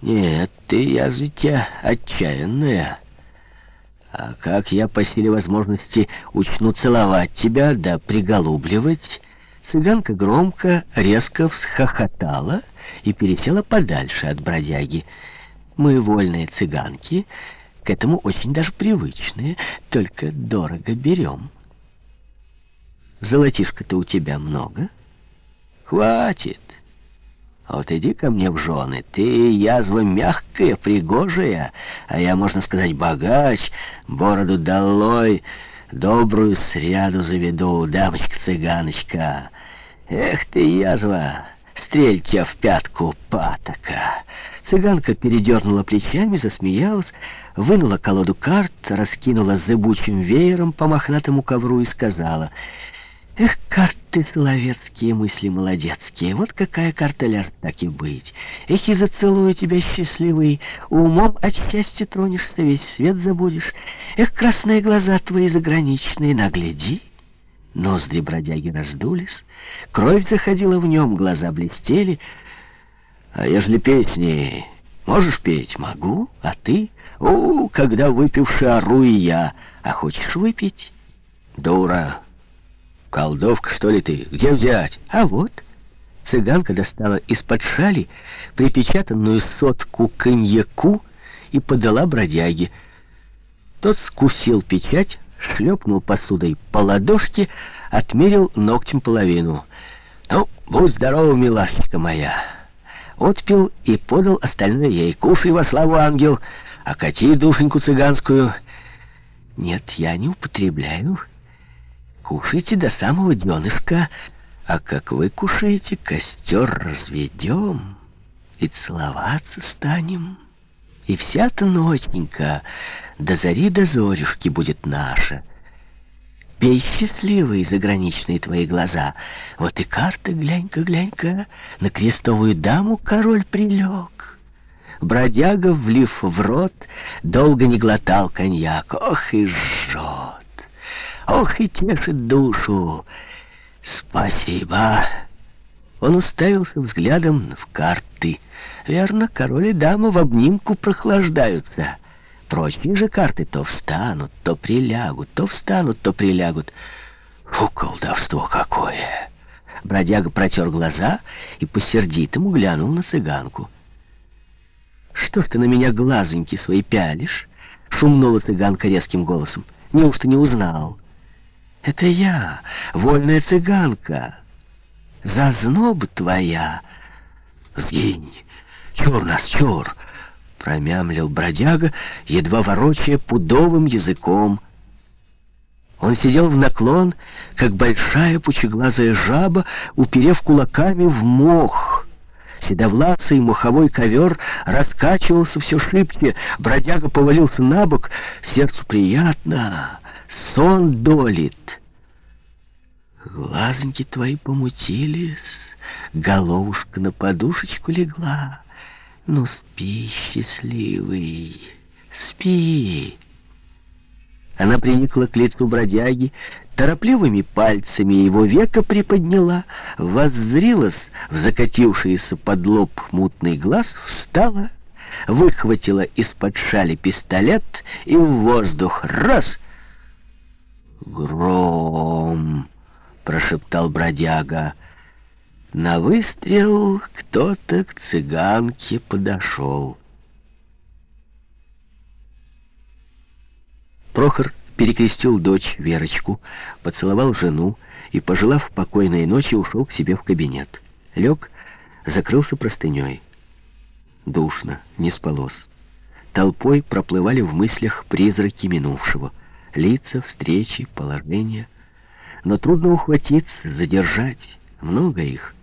Нет, ты, язвитя, отчаянная. А как я по силе возможности учну целовать тебя, да приголубливать... Цыганка громко, резко всхохотала и пересела подальше от бродяги. Мы, вольные цыганки, к этому очень даже привычные, только дорого берем. Золотишко-то у тебя много? Хватит. А вот иди ко мне в жены. Ты язва мягкая, пригожая, а я, можно сказать, богач, бороду долой, добрую сряду заведу, дамочка-цыганочка. Эх ты, язва, стрель в пятку, патока. Цыганка передернула плечами, засмеялась, вынула колоду карт, раскинула зыбучим веером по мохнатому ковру и сказала... Эх, карты соловецкие, мысли молодецкие, вот какая карта ляжет, так и быть. Эх, и зацелую тебя, счастливый, умом от счастья тронешься, весь свет забудешь. Эх, красные глаза твои заграничные, нагляди. Ноздри бродяги раздулись, кровь заходила в нем, глаза блестели. А ежели песни можешь петь? Могу, а ты? У, когда выпивши ору и я. А хочешь выпить? Дура! «Колдовка, что ли ты? Где взять?» «А вот». Цыганка достала из-под шали припечатанную сотку коньяку и подала бродяге. Тот скусил печать, шлепнул посудой по ладошке, отмерил ногтем половину. «Ну, будь здорова, милашечка моя!» Отпил и подал остальное ей. «Кушай во славу, ангел, а кати душеньку цыганскую». «Нет, я не употребляю». Кушайте до самого дненышка, а как вы кушаете, костер разведем и целоваться станем. И вся-то ноченька до зари до зорюшки будет наша. Пей счастливые заграничные твои глаза. Вот и карта, глянь-ка, глянь-ка, на крестовую даму король прилег. Бродяга, влив в рот, долго не глотал коньяк. Ох и жжет! Ох и тешит душу! Спасибо!» Он уставился взглядом в карты. Верно, король и дама в обнимку прохлаждаются. Прочие же карты то встанут, то прилягут, то встанут, то прилягут. Фу, колдовство какое! Бродяга протер глаза и по-сердитому глянул на цыганку. «Что ты на меня глазоньки свои пялишь?» — шумнула цыганка резким голосом. «Неужто не узнал?» Это я, вольная цыганка. Зазноб твоя. Сгинь, чур нас, чур, промямлил бродяга, едва ворочая пудовым языком. Он сидел в наклон, как большая пучеглазая жаба, уперев кулаками в мох. Седовласый муховой ковер раскачивался все шибче, бродяга повалился на бок, сердцу приятно, сон долит. Глазоньки твои помутились, головушка на подушечку легла. Ну, спи, счастливый, спи. Она приникла к лицу бродяги, торопливыми пальцами его века приподняла, воззрилась в закатившийся под лоб мутный глаз, встала, выхватила из-под шали пистолет и в воздух раз — гром прошептал бродяга. На выстрел кто-то к цыганке подошел. Прохор перекрестил дочь Верочку, поцеловал жену и, пожелав покойной ночи, ушел к себе в кабинет. Лег, закрылся простыней. Душно, не спалось. Толпой проплывали в мыслях призраки минувшего. Лица, встречи, положения — но трудно ухватиться, задержать. Много их.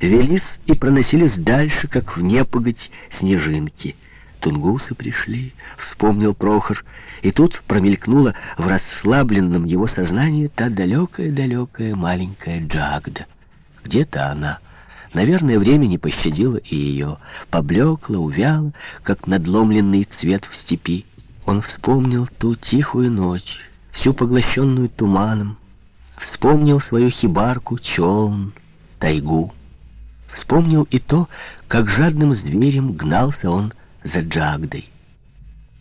Велись и проносились дальше, как в непогодь снежинки. Тунгусы пришли, вспомнил Прохор, и тут промелькнула в расслабленном его сознании та далекая-далекая маленькая Джагда. Где-то она. Наверное, время не пощадило и ее. Поблекла, увяла, как надломленный цвет в степи. Он вспомнил ту тихую ночь, всю поглощенную туманом, Вспомнил свою хибарку, челн, тайгу. Вспомнил и то, как жадным зверем гнался он за Джагдой.